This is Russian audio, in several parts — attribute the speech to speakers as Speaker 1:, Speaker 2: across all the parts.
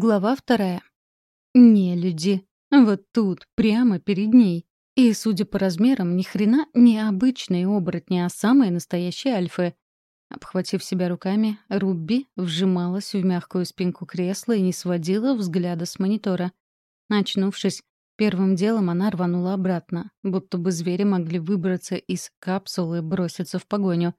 Speaker 1: Глава вторая. Не люди. Вот тут, прямо перед ней. И, судя по размерам, ни хрена не обычные оборотни, а самые настоящие альфы. Обхватив себя руками, Рубби вжималась в мягкую спинку кресла и не сводила взгляда с монитора. Очнувшись, первым делом она рванула обратно, будто бы звери могли выбраться из капсулы и броситься в погоню.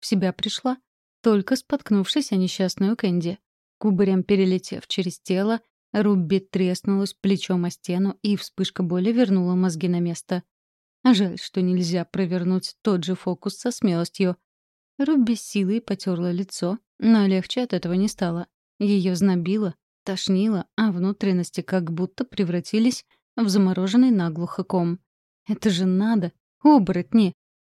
Speaker 1: В себя пришла, только споткнувшись о несчастную Кэнди. Кубарем перелетев через тело, Рубби треснулась плечом о стену, и вспышка боли вернула мозги на место. Жаль, что нельзя провернуть тот же фокус со смелостью. Рубби силой потерла лицо, но легче от этого не стало. Ее знобило, тошнило, а внутренности как будто превратились в замороженный наглухо ком. Это же надо! Оборотни!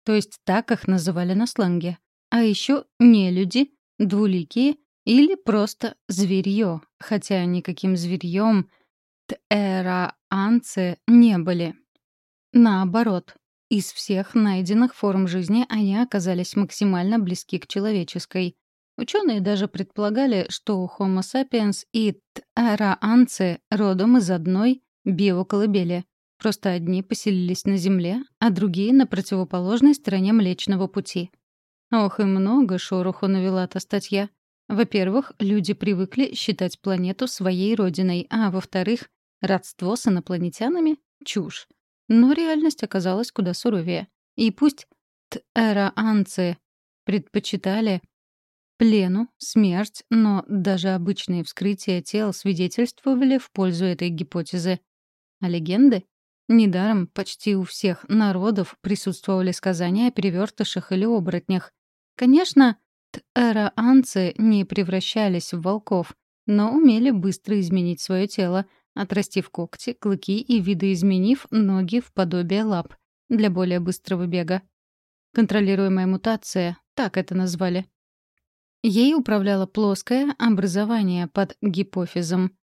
Speaker 1: То есть так их называли на сленге. А еще нелюди, двуликие или просто зверье, хотя никаким зверьем тэраанцы не были. Наоборот, из всех найденных форм жизни они оказались максимально близки к человеческой. Ученые даже предполагали, что Homo sapiens и тэраанцы родом из одной биоколыбели. Просто одни поселились на Земле, а другие — на противоположной стороне Млечного Пути. Ох, и много шороху навела та статья. Во-первых, люди привыкли считать планету своей родиной, а во-вторых, родство с инопланетянами — чушь. Но реальность оказалась куда суровее. И пусть тэраанцы предпочитали плену, смерть, но даже обычные вскрытия тел свидетельствовали в пользу этой гипотезы. А легенды? Недаром почти у всех народов присутствовали сказания о перевертышах или оборотнях. Конечно, Тэраанцы не превращались в волков, но умели быстро изменить свое тело, отрастив когти, клыки и видоизменив ноги в подобие лап для более быстрого бега. Контролируемая мутация, так это назвали. Ей управляло плоское образование под гипофизом.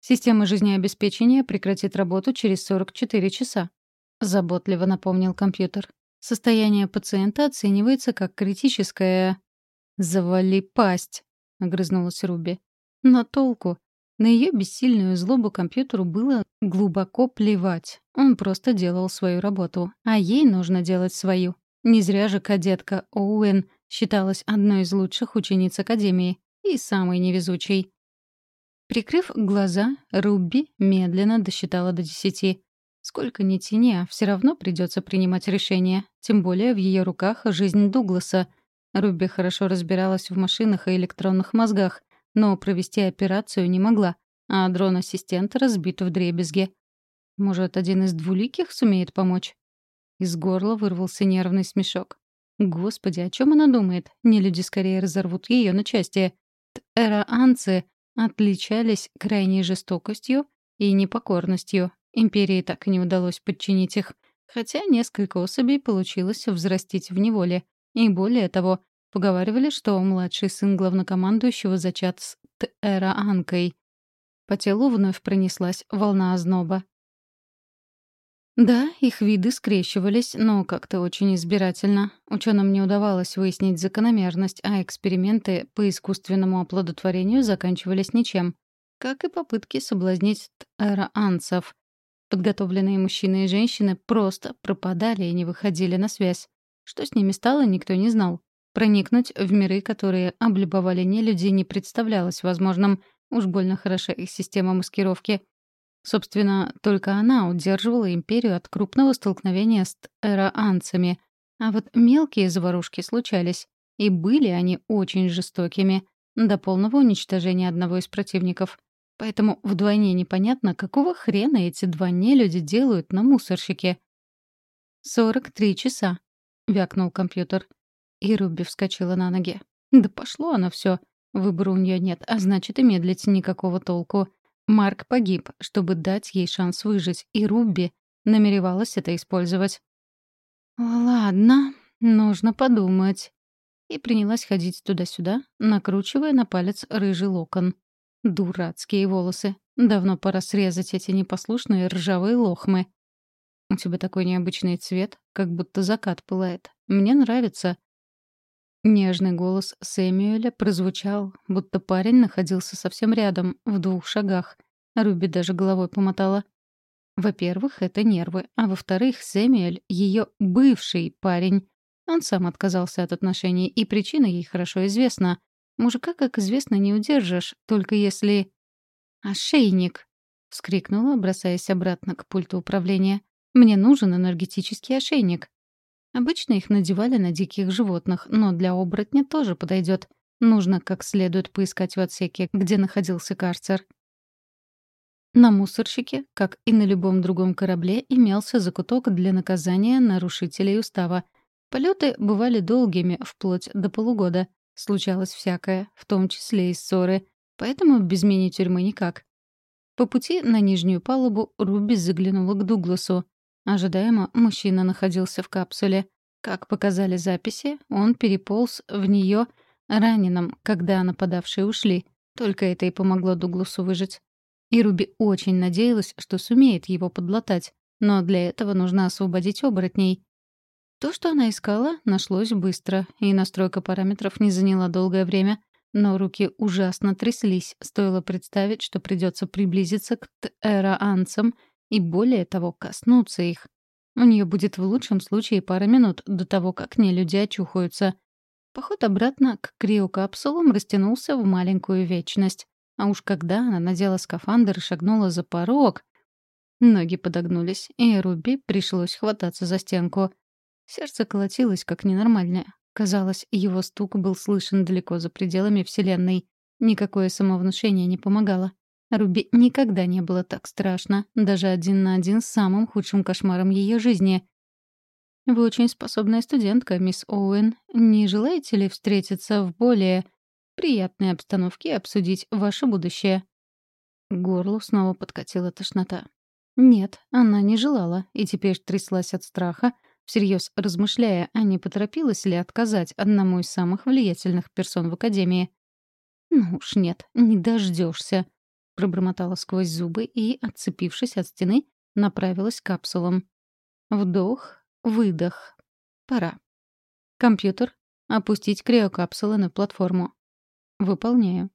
Speaker 1: Система жизнеобеспечения прекратит работу через 44 часа, заботливо напомнил компьютер. Состояние пациента оценивается как критическое «Завали пасть!» — огрызнулась Руби. Но толку? На ее бессильную злобу компьютеру было глубоко плевать. Он просто делал свою работу, а ей нужно делать свою. Не зря же кадетка Оуэн считалась одной из лучших учениц Академии и самой невезучей. Прикрыв глаза, Руби медленно досчитала до десяти. Сколько ни тяни, а все равно придется принимать решение, тем более в ее руках жизнь Дугласа — Руби хорошо разбиралась в машинах и электронных мозгах, но провести операцию не могла, а дрон-ассистент разбит в дребезге. Может, один из двуликих сумеет помочь? Из горла вырвался нервный смешок. Господи, о чем она думает? Не люди скорее разорвут ее на части. Тэраанцы отличались крайней жестокостью и непокорностью. Империи так и не удалось подчинить их, хотя несколько особей получилось взрастить в неволе. И более того, поговаривали, что младший сын главнокомандующего зачат с Тэраанкой. По телу вновь пронеслась волна озноба. Да, их виды скрещивались, но как-то очень избирательно. Ученым не удавалось выяснить закономерность, а эксперименты по искусственному оплодотворению заканчивались ничем. Как и попытки соблазнить тэраанцев. Подготовленные мужчины и женщины просто пропадали и не выходили на связь. Что с ними стало, никто не знал. Проникнуть в миры, которые облюбовали нелюди, не представлялось возможным. Уж больно хороша их система маскировки. Собственно, только она удерживала империю от крупного столкновения с эраанцами. А вот мелкие заварушки случались. И были они очень жестокими. До полного уничтожения одного из противников. Поэтому вдвойне непонятно, какого хрена эти два нелюди делают на мусорщике. 43 часа. — вякнул компьютер. И Руби вскочила на ноги. «Да пошло оно все. Выбора у нее нет, а значит и медлить никакого толку. Марк погиб, чтобы дать ей шанс выжить, и Руби намеревалась это использовать. «Ладно, нужно подумать». И принялась ходить туда-сюда, накручивая на палец рыжий локон. Дурацкие волосы. Давно пора срезать эти непослушные ржавые лохмы. У тебя такой необычный цвет, как будто закат пылает. Мне нравится». Нежный голос Сэмюэля прозвучал, будто парень находился совсем рядом, в двух шагах. Руби даже головой помотала. Во-первых, это нервы, а во-вторых, Сэмюэль — ее бывший парень. Он сам отказался от отношений, и причина ей хорошо известна. Мужика, как известно, не удержишь, только если... «Ошейник!» — вскрикнула, бросаясь обратно к пульту управления. «Мне нужен энергетический ошейник». Обычно их надевали на диких животных, но для оборотня тоже подойдет. Нужно как следует поискать в отсеке, где находился карцер. На мусорщике, как и на любом другом корабле, имелся закуток для наказания нарушителей устава. Полеты бывали долгими, вплоть до полугода. Случалось всякое, в том числе и ссоры, поэтому без мини-тюрьмы никак. По пути на нижнюю палубу Руби заглянула к Дугласу. Ожидаемо, мужчина находился в капсуле. Как показали записи, он переполз в нее раненым, когда нападавшие ушли. Только это и помогло Дугласу выжить. И Руби очень надеялась, что сумеет его подлатать. Но для этого нужно освободить оборотней. То, что она искала, нашлось быстро, и настройка параметров не заняла долгое время. Но руки ужасно тряслись, стоило представить, что придется приблизиться к Тэраанцам и более того, коснуться их. У нее будет в лучшем случае пара минут до того, как не люди очухаются. Поход обратно к криокапсулам растянулся в маленькую вечность. А уж когда она надела скафандр и шагнула за порог... Ноги подогнулись, и Руби пришлось хвататься за стенку. Сердце колотилось, как ненормальное. Казалось, его стук был слышен далеко за пределами Вселенной. Никакое самовнушение не помогало. Руби никогда не было так страшно, даже один на один с самым худшим кошмаром ее жизни. «Вы очень способная студентка, мисс Оуэн. Не желаете ли встретиться в более приятной обстановке и обсудить ваше будущее?» Горлу снова подкатила тошнота. Нет, она не желала, и теперь тряслась от страха, всерьез размышляя, а не поторопилась ли отказать одному из самых влиятельных персон в Академии. «Ну уж нет, не дождешься пробормотала сквозь зубы и, отцепившись от стены, направилась к капсулам. Вдох, выдох. Пора. Компьютер. Опустить криокапсулы на платформу. Выполняю.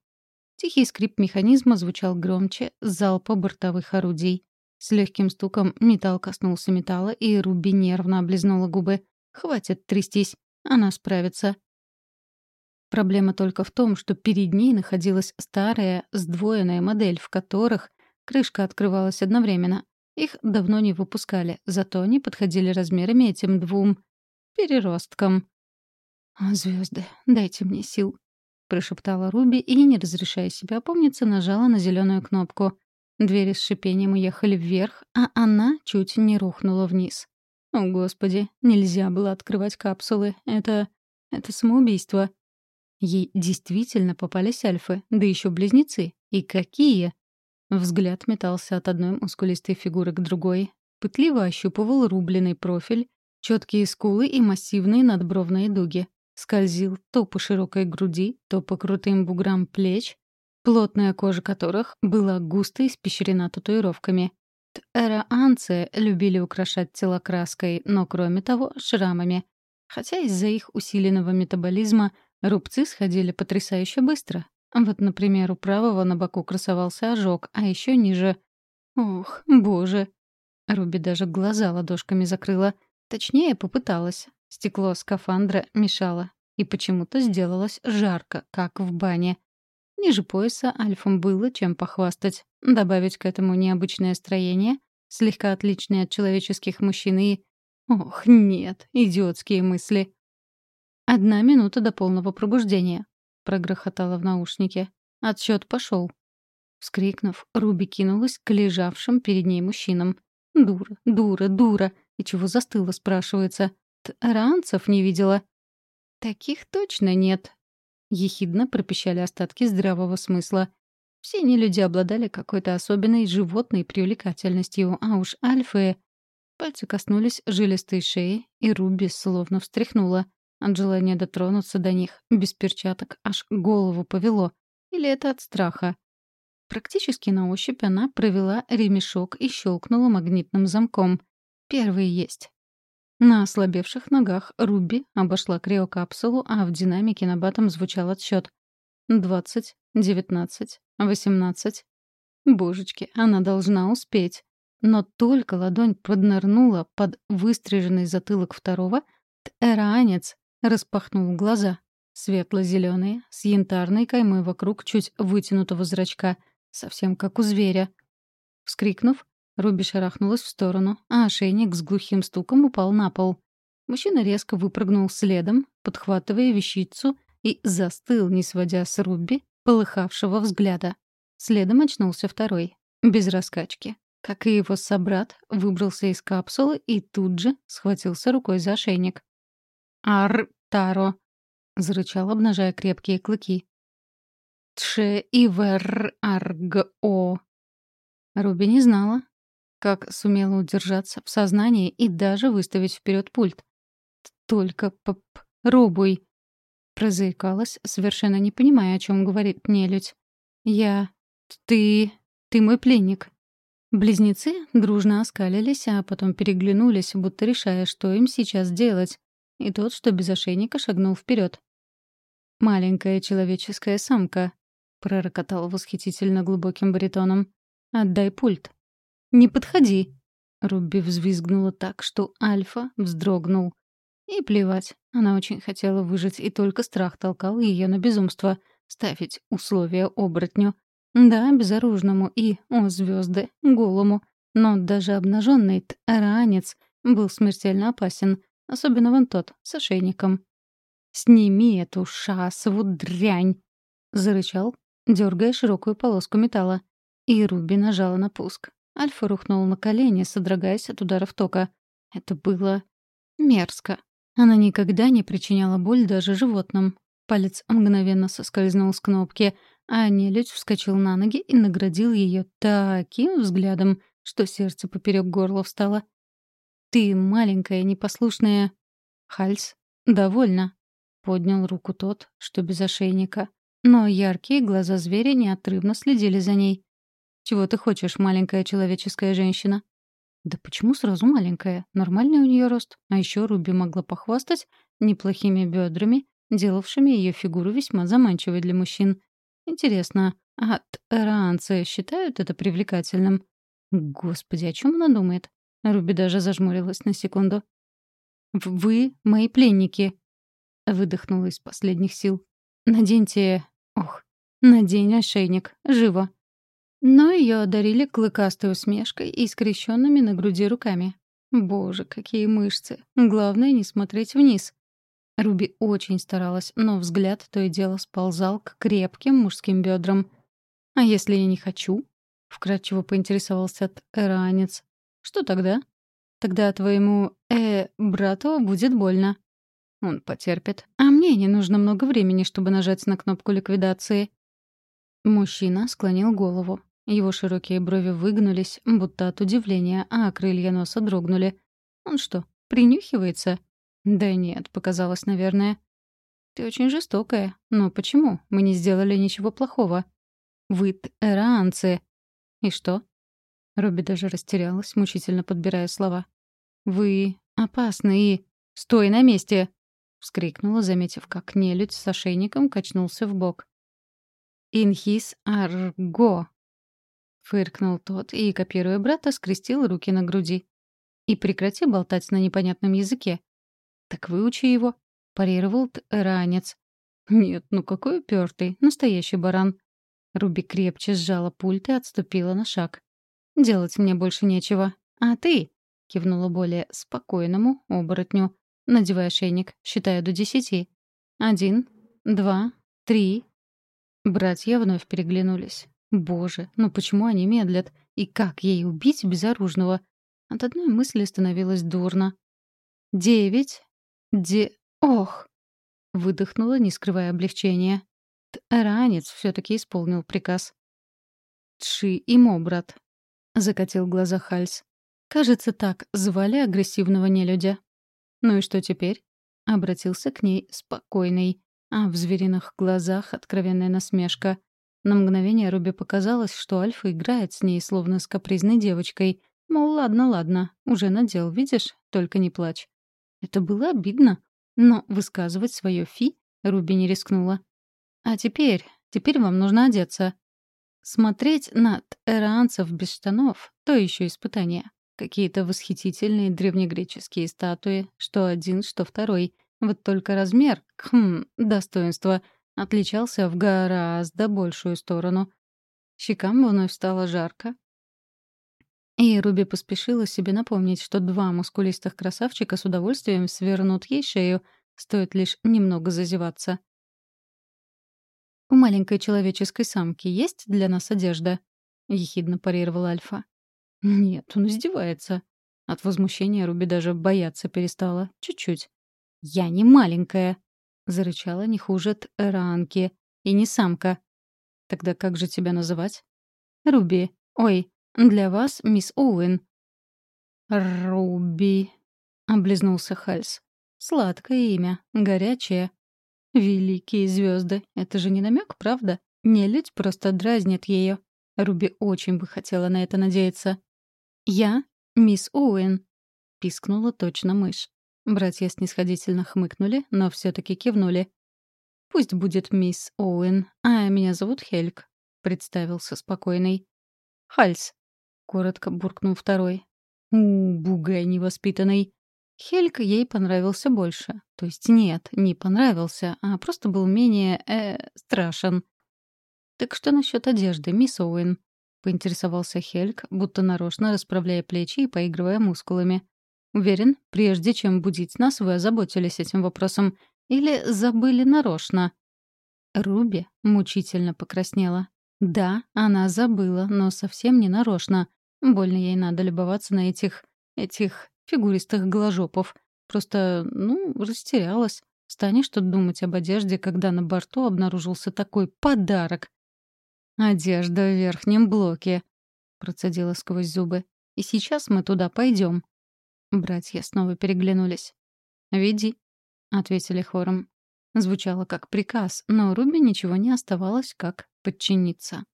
Speaker 1: Тихий скрип механизма звучал громче залпа бортовых орудий. С легким стуком металл коснулся металла, и Руби нервно облизнула губы. «Хватит трястись. Она справится. Проблема только в том, что перед ней находилась старая, сдвоенная модель, в которых крышка открывалась одновременно. Их давно не выпускали, зато они подходили размерами этим двум переросткам. Звезды, дайте мне сил», — прошептала Руби и, не разрешая себе опомниться, нажала на зеленую кнопку. Двери с шипением уехали вверх, а она чуть не рухнула вниз. О, Господи, нельзя было открывать капсулы. Это... это самоубийство. Ей действительно попались альфы, да еще близнецы. И какие! Взгляд метался от одной мускулистой фигуры к другой. Пытливо ощупывал рубленый профиль, четкие скулы и массивные надбровные дуги. Скользил то по широкой груди, то по крутым буграм плеч, плотная кожа которых была густо испещрена татуировками. Тэраанцы любили украшать тело краской, но, кроме того, шрамами. Хотя из-за их усиленного метаболизма Рубцы сходили потрясающе быстро. Вот, например, у правого на боку красовался ожог, а еще ниже... Ох, боже! Руби даже глаза ладошками закрыла. Точнее, попыталась. Стекло скафандра мешало. И почему-то сделалось жарко, как в бане. Ниже пояса альфам было чем похвастать. Добавить к этому необычное строение, слегка отличное от человеческих мужчин и... Ох, нет, идиотские мысли. «Одна минута до полного пробуждения», — прогрохотала в наушнике. Отсчет пошел. Вскрикнув, Руби кинулась к лежавшим перед ней мужчинам. «Дура, дура, дура! И чего застыла, спрашивается? Таранцев не видела?» «Таких точно нет», — ехидно пропищали остатки здравого смысла. Все нелюди обладали какой-то особенной животной привлекательностью, а уж альфы... Пальцы коснулись жилистой шеи, и Руби словно встряхнула. От желания дотронуться до них, без перчаток, аж голову повело. Или это от страха? Практически на ощупь она провела ремешок и щелкнула магнитным замком. Первый есть. На ослабевших ногах Руби обошла криокапсулу, а в динамике на батом звучал отсчет. «Двадцать, девятнадцать, восемнадцать». Божечки, она должна успеть. Но только ладонь поднырнула под выстриженный затылок второго, Эраанец распахнул глаза. Светло-зеленые, с янтарной каймой вокруг чуть вытянутого зрачка, совсем как у зверя. Вскрикнув, Руби шарахнулась в сторону, а ошейник с глухим стуком упал на пол. Мужчина резко выпрыгнул следом, подхватывая вещицу, и застыл, не сводя с Руби полыхавшего взгляда. Следом очнулся второй, без раскачки. Как и его собрат, выбрался из капсулы и тут же схватился рукой за ошейник. «Ар, Таро!» — зарычал, обнажая крепкие клыки. «Тше ивер арг-о!» Руби не знала, как сумела удержаться в сознании и даже выставить вперед пульт. «Только попробуй!» Прозаикалась, совершенно не понимая, о чем говорит нелюдь. «Я... ты... ты мой пленник». Близнецы дружно оскалились, а потом переглянулись, будто решая, что им сейчас делать. И тот, что без ошейника, шагнул вперед. «Маленькая человеческая самка», — пророкотал восхитительно глубоким баритоном. «Отдай пульт». «Не подходи!» Руби взвизгнула так, что Альфа вздрогнул. И плевать, она очень хотела выжить, и только страх толкал ее на безумство — ставить условия оборотню. Да, безоружному и, о звезды, голому. Но даже обнаженный ранец был смертельно опасен, особенно вон тот, с ошейником. «Сними эту шасову дрянь!» — зарычал, дергая широкую полоску металла. И Руби нажала на пуск. Альфа рухнул на колени, содрогаясь от ударов тока. Это было мерзко. Она никогда не причиняла боль даже животным. Палец мгновенно соскользнул с кнопки, а нелюдь вскочил на ноги и наградил ее таким взглядом, что сердце поперек горла встало. «Ты маленькая, непослушная...» «Хальс, довольно», — поднял руку тот, что без ошейника. Но яркие глаза зверя неотрывно следили за ней. «Чего ты хочешь, маленькая человеческая женщина?» «Да почему сразу маленькая? Нормальный у нее рост. А еще Руби могла похвастать неплохими бедрами, делавшими ее фигуру весьма заманчивой для мужчин. Интересно, а таранцы считают это привлекательным? Господи, о чем она думает?» Руби даже зажмурилась на секунду. «Вы мои пленники», — выдохнула из последних сил. «Наденьте... Ох, надень ошейник. Живо!» Но ее одарили клыкастой усмешкой и скрещенными на груди руками. Боже, какие мышцы! Главное — не смотреть вниз. Руби очень старалась, но взгляд то и дело сползал к крепким мужским бедрам. «А если я не хочу?» — вкратчиво поинтересовался ранец. «Что тогда?» «Тогда твоему, э, брату будет больно». Он потерпит. А мне не нужно много времени, чтобы нажать на кнопку ликвидации. Мужчина склонил голову. Его широкие брови выгнулись, будто от удивления, а крылья носа дрогнули. Он что, принюхивается? Да нет, показалось, наверное. Ты очень жестокая. Но почему? Мы не сделали ничего плохого. Вы эраанцы. И что? Робби даже растерялась, мучительно подбирая слова. Вы опасны и... Стой на месте! вскрикнула, заметив, как нелюдь с ошейником качнулся в бок. «Инхис арго», Фыркнул тот и, копируя брата, скрестил руки на груди. «И прекрати болтать на непонятном языке». «Так выучи его», — парировал ранец. «Нет, ну какой упертый, настоящий баран». Руби крепче сжала пульт и отступила на шаг. «Делать мне больше нечего. А ты?» — кивнула более спокойному оборотню, надевая шейник, считая до десяти. «Один, два, три». Братья вновь переглянулись. Боже, ну почему они медлят? И как ей убить безоружного? От одной мысли становилось дурно. «Девять? Де... Ох!» Выдохнула, не скрывая облегчения. Ранец все таки исполнил приказ. «Тши и мо, брат», — закатил глаза Хальс. «Кажется, так звали агрессивного нелюдя». «Ну и что теперь?» — обратился к ней спокойный, а в звериных глазах откровенная насмешка — на мгновение Руби показалось, что Альфа играет с ней, словно с капризной девочкой. Мол, ладно, ладно, уже надел, видишь? Только не плачь. Это было обидно, но высказывать свое фи Руби не рискнула. «А теперь, теперь вам нужно одеться». Смотреть на эранцев без штанов — то еще испытание. Какие-то восхитительные древнегреческие статуи, что один, что второй. Вот только размер, хм, достоинство, отличался в гораздо большую сторону. Щекам вновь стало жарко. И Руби поспешила себе напомнить, что два мускулистых красавчика с удовольствием свернут ей шею, стоит лишь немного зазеваться. «У маленькой человеческой самки есть для нас одежда?» — ехидно парировала Альфа. «Нет, он издевается». От возмущения Руби даже бояться перестала. Чуть-чуть. «Я не маленькая», — зарычала не хуже Эранки. «И не самка». «Тогда как же тебя называть?» «Руби. Ой, для вас мисс Оуэн». «Руби», — облизнулся Хальс. «Сладкое имя, горячее». «Великие звезды. Это же не намек, правда? Нелюдь просто дразнит ее. Руби очень бы хотела на это надеяться. «Я — мисс Оуэн», — пискнула точно мышь. Братья снисходительно хмыкнули, но все таки кивнули. «Пусть будет мисс Оуэн, а меня зовут Хельк», — представился спокойный. «Хальс», — коротко буркнул второй. «У, бугай невоспитанный». Хельк ей понравился больше. То есть нет, не понравился, а просто был менее, э, страшен. «Так что насчет одежды, мисс Оуэн?» — поинтересовался Хельк, будто нарочно расправляя плечи и поигрывая мускулами. «Уверен, прежде чем будить нас, вы озаботились этим вопросом. Или забыли нарочно?» Руби мучительно покраснела. Да, она забыла, но совсем не нарочно. Больно ей надо любоваться на этих... этих фигуристых голожопов. Просто, ну, растерялась. Станешь тут думать об одежде, когда на борту обнаружился такой подарок. «Одежда в верхнем блоке», — процедила сквозь зубы. «И сейчас мы туда пойдем. Братья снова переглянулись. «Веди», — ответили хором. Звучало как приказ, но Руби ничего не оставалось, как подчиниться.